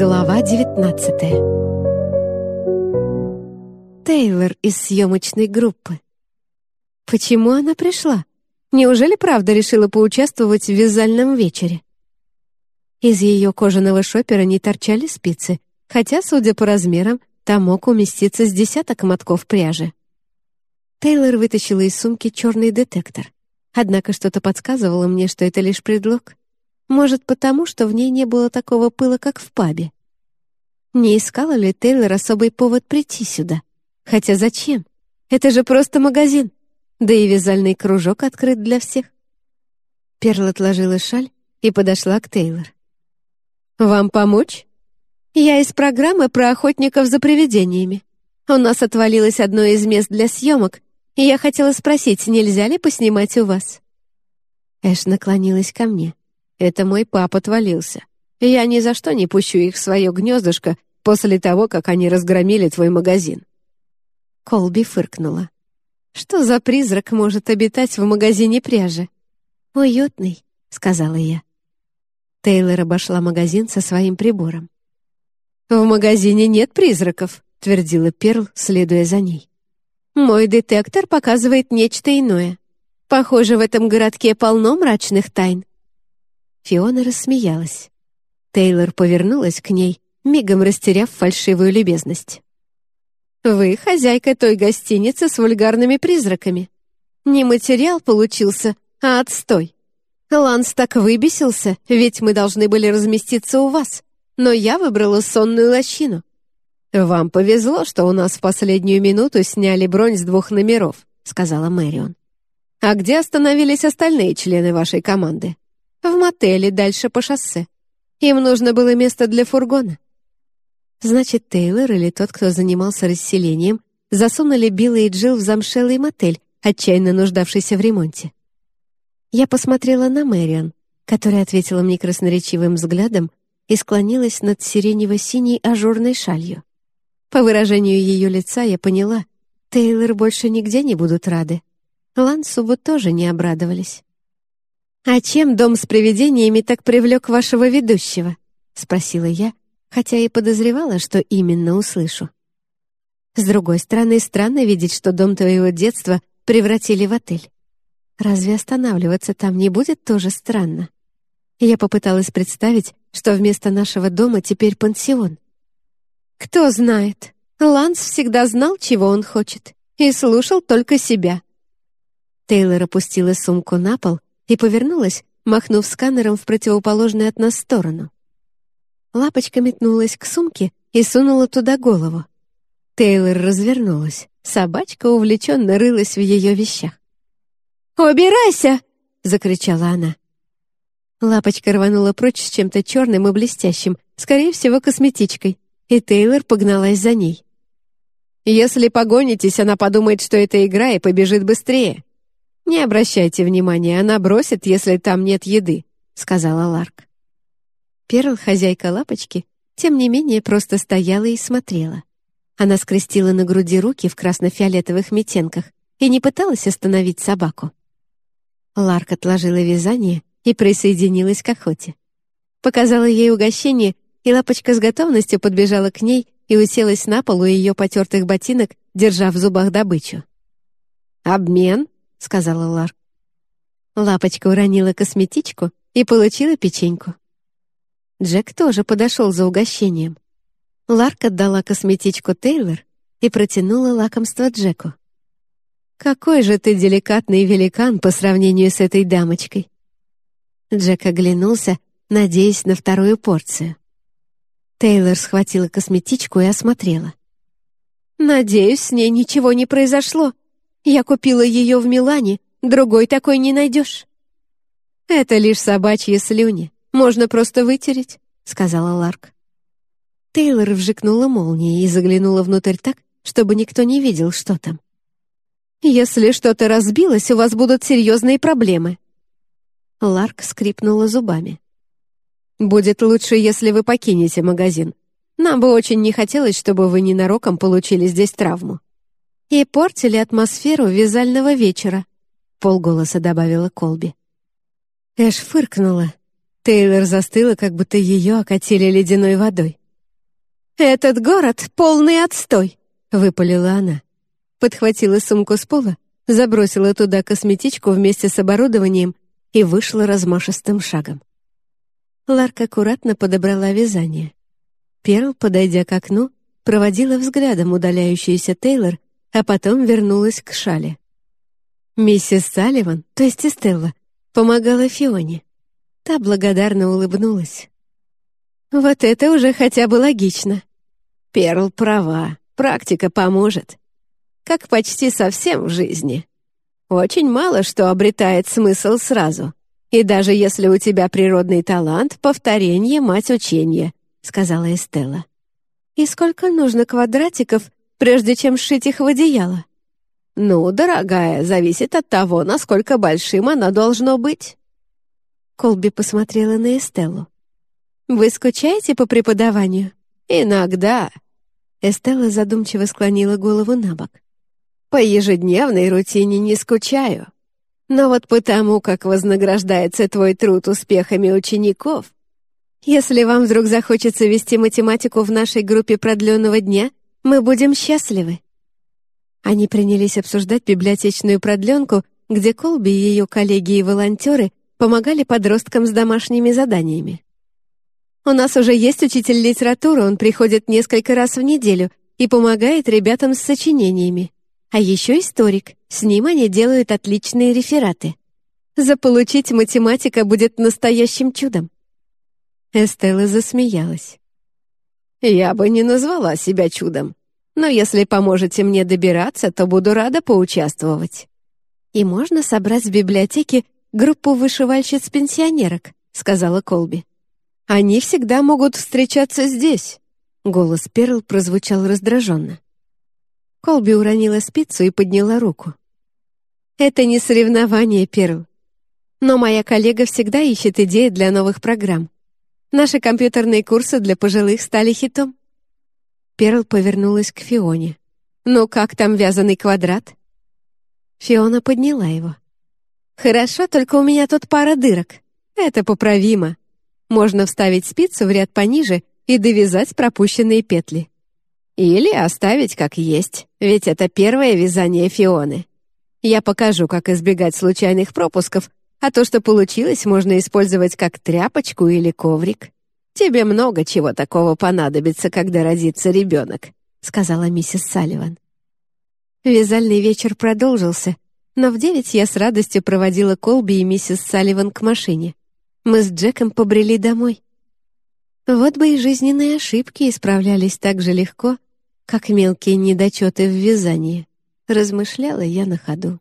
Глава 19 Тейлор из съемочной группы. Почему она пришла? Неужели правда решила поучаствовать в вязальном вечере? Из ее кожаного шопера не торчали спицы, хотя, судя по размерам, там мог уместиться с десяток мотков пряжи. Тейлор вытащила из сумки черный детектор. Однако что-то подсказывало мне, что это лишь предлог. Может, потому, что в ней не было такого пыла, как в пабе. Не искала ли Тейлор особый повод прийти сюда? Хотя зачем? Это же просто магазин. Да и вязальный кружок открыт для всех. Перл отложила шаль и подошла к Тейлор. «Вам помочь?» «Я из программы про охотников за привидениями. У нас отвалилось одно из мест для съемок, и я хотела спросить, нельзя ли поснимать у вас?» Эш наклонилась ко мне. Это мой папа отвалился. Я ни за что не пущу их в свое гнездышко после того, как они разгромили твой магазин». Колби фыркнула. «Что за призрак может обитать в магазине пряжи?» «Уютный», — сказала я. Тейлор обошла магазин со своим прибором. «В магазине нет призраков», — твердила Перл, следуя за ней. «Мой детектор показывает нечто иное. Похоже, в этом городке полно мрачных тайн. Фиона рассмеялась. Тейлор повернулась к ней, мигом растеряв фальшивую любезность. «Вы хозяйка той гостиницы с вульгарными призраками. Не материал получился, а отстой. Ланс так выбесился, ведь мы должны были разместиться у вас, но я выбрала сонную лощину. «Вам повезло, что у нас в последнюю минуту сняли бронь с двух номеров», — сказала Мэрион. «А где остановились остальные члены вашей команды?» В мотеле дальше по шоссе. Им нужно было место для фургона. Значит, Тейлор или тот, кто занимался расселением, засунули Билла и Джилл в замшелый мотель, отчаянно нуждавшийся в ремонте. Я посмотрела на Мэриан, которая ответила мне красноречивым взглядом и склонилась над сиренево-синей ажурной шалью. По выражению ее лица я поняла, Тейлор больше нигде не будут рады. Лансу бы тоже не обрадовались. «А чем дом с привидениями так привлек вашего ведущего?» — спросила я, хотя и подозревала, что именно услышу. С другой стороны, странно видеть, что дом твоего детства превратили в отель. Разве останавливаться там не будет тоже странно? Я попыталась представить, что вместо нашего дома теперь пансион. Кто знает, Ланс всегда знал, чего он хочет, и слушал только себя. Тейлор опустила сумку на пол и повернулась, махнув сканером в противоположную от нас сторону. Лапочка метнулась к сумке и сунула туда голову. Тейлор развернулась. Собачка увлеченно рылась в ее вещах. «Убирайся!» — закричала она. Лапочка рванула прочь с чем-то черным и блестящим, скорее всего, косметичкой, и Тейлор погналась за ней. «Если погонитесь, она подумает, что это игра, и побежит быстрее», «Не обращайте внимания, она бросит, если там нет еды», — сказала Ларк. Перл, хозяйка лапочки, тем не менее просто стояла и смотрела. Она скрестила на груди руки в красно-фиолетовых метенках и не пыталась остановить собаку. Ларк отложила вязание и присоединилась к охоте. Показала ей угощение, и лапочка с готовностью подбежала к ней и уселась на полу ее потертых ботинок, держа в зубах добычу. «Обмен?» — сказала Лар. Лапочка уронила косметичку и получила печеньку. Джек тоже подошел за угощением. Ларк отдала косметичку Тейлор и протянула лакомство Джеку. «Какой же ты деликатный великан по сравнению с этой дамочкой!» Джек оглянулся, надеясь на вторую порцию. Тейлор схватила косметичку и осмотрела. «Надеюсь, с ней ничего не произошло», я купила ее в Милане, другой такой не найдешь». «Это лишь собачьи слюни. Можно просто вытереть», — сказала Ларк. Тейлор вжикнула молнией и заглянула внутрь так, чтобы никто не видел, что там. «Если что-то разбилось, у вас будут серьезные проблемы». Ларк скрипнула зубами. «Будет лучше, если вы покинете магазин. Нам бы очень не хотелось, чтобы вы ненароком получили здесь травму» и портили атмосферу вязального вечера», — полголоса добавила Колби. Эш фыркнула. Тейлор застыла, как будто ее окатили ледяной водой. «Этот город — полный отстой!» — выпалила она. Подхватила сумку с пола, забросила туда косметичку вместе с оборудованием и вышла размашистым шагом. Ларк аккуратно подобрала вязание. Перл, подойдя к окну, проводила взглядом удаляющуюся Тейлор, а потом вернулась к шале. Миссис Салливан, то есть Эстелла, помогала Фионе. Та благодарно улыбнулась. «Вот это уже хотя бы логично. Перл права, практика поможет. Как почти совсем в жизни. Очень мало что обретает смысл сразу. И даже если у тебя природный талант, повторение — мать учения», — сказала Эстелла. «И сколько нужно квадратиков, прежде чем сшить их в одеяло?» «Ну, дорогая, зависит от того, насколько большим оно должно быть». Колби посмотрела на Эстеллу. «Вы скучаете по преподаванию?» «Иногда». Эстелла задумчиво склонила голову на бок. «По ежедневной рутине не скучаю. Но вот потому, как вознаграждается твой труд успехами учеников, если вам вдруг захочется вести математику в нашей группе продленного дня, мы будем счастливы». Они принялись обсуждать библиотечную продленку, где Колби и ее коллеги и волонтеры помогали подросткам с домашними заданиями. У нас уже есть учитель литературы, он приходит несколько раз в неделю и помогает ребятам с сочинениями. А еще историк, с ним они делают отличные рефераты. Заполучить математика будет настоящим чудом. Эстелла засмеялась. «Я бы не назвала себя чудом, но если поможете мне добираться, то буду рада поучаствовать. И можно собрать в библиотеке группу вышивальщиц-пенсионерок», — сказала Колби. «Они всегда могут встречаться здесь», — голос Перл прозвучал раздраженно. Колби уронила спицу и подняла руку. «Это не соревнование, Перл. Но моя коллега всегда ищет идеи для новых программ. Наши компьютерные курсы для пожилых стали хитом». Перл повернулась к Фионе. «Ну как там вязаный квадрат?» Фиона подняла его. «Хорошо, только у меня тут пара дырок. Это поправимо. Можно вставить спицу в ряд пониже и довязать пропущенные петли. Или оставить как есть, ведь это первое вязание Фионы. Я покажу, как избегать случайных пропусков, а то, что получилось, можно использовать как тряпочку или коврик. Тебе много чего такого понадобится, когда родится ребенок», — сказала миссис Салливан. Вязальный вечер продолжился, но в девять я с радостью проводила Колби и миссис Салливан к машине мы с Джеком побрели домой. Вот бы и жизненные ошибки исправлялись так же легко, как мелкие недочеты в вязании, размышляла я на ходу.